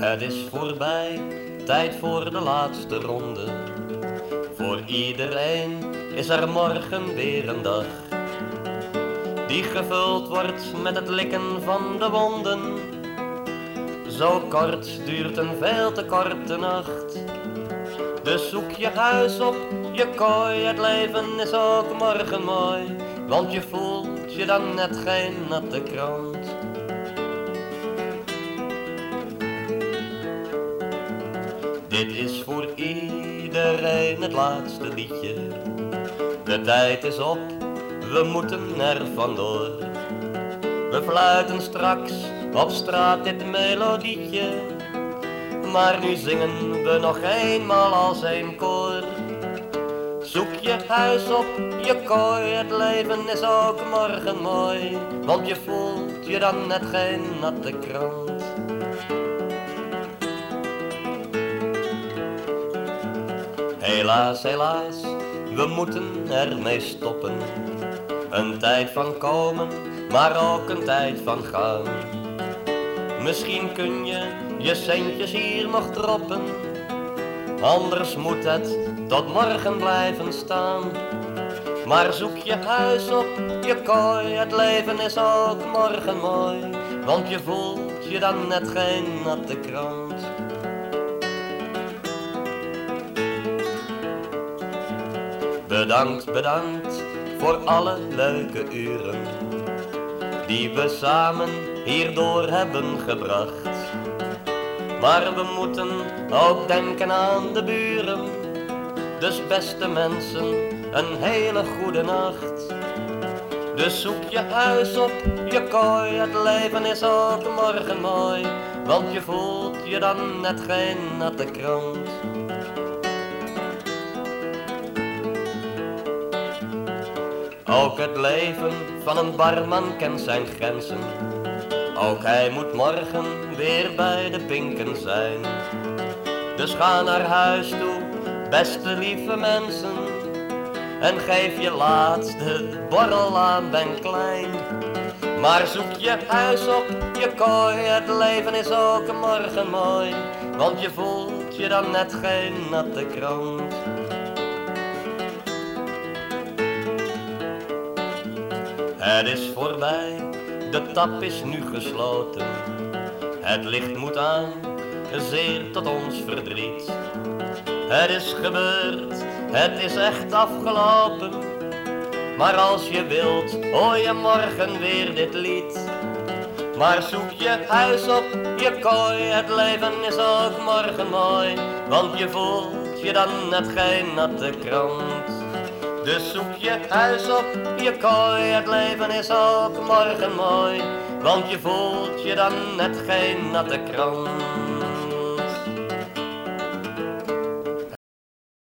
Het is voorbij, tijd voor de laatste ronde. Voor iedereen is er morgen weer een dag. Die gevuld wordt met het likken van de wonden. Zo kort duurt een veel te korte nacht. Dus zoek je huis op, je kooi, het leven is ook morgen mooi. Want je voelt je dan net geen natte krant. Dit is voor iedereen het laatste liedje. De tijd is op, we moeten er vandoor. We fluiten straks op straat dit melodietje. Maar nu zingen we nog eenmaal als een koor. Zoek je huis op, je kooi, het leven is ook morgen mooi. Want je voelt je dan net geen natte krant. Helaas, helaas, we moeten ermee stoppen. Een tijd van komen, maar ook een tijd van gaan. Misschien kun je je centjes hier nog droppen. Anders moet het tot morgen blijven staan. Maar zoek je huis op, je kooi, het leven is ook morgen mooi. Want je voelt je dan net geen natte krant. Bedankt, bedankt voor alle leuke uren die we samen hierdoor hebben gebracht. Maar we moeten ook denken aan de buren. Dus beste mensen, een hele goede nacht. Dus zoek je huis op, je kooi, het leven is ook morgen mooi. Want je voelt je dan net geen natte krant. Ook het leven van een barman kent zijn grenzen. Ook hij moet morgen weer bij de pinken zijn. Dus ga naar huis toe, beste lieve mensen. En geef je laatste borrel aan Ben Klein. Maar zoek je huis op, je kooi, het leven is ook morgen mooi. Want je voelt je dan net geen natte krant. Het is voorbij, de tap is nu gesloten. Het licht moet aan, zeer tot ons verdriet. Het is gebeurd, het is echt afgelopen. Maar als je wilt, hoor je morgen weer dit lied. Maar zoek je huis op, je kooi, het leven is ook morgen mooi. Want je voelt je dan net geen natte krant. Dus zoek je huis op, je kooi, het leven is ook morgen mooi. Want je voelt je dan net geen natte krant.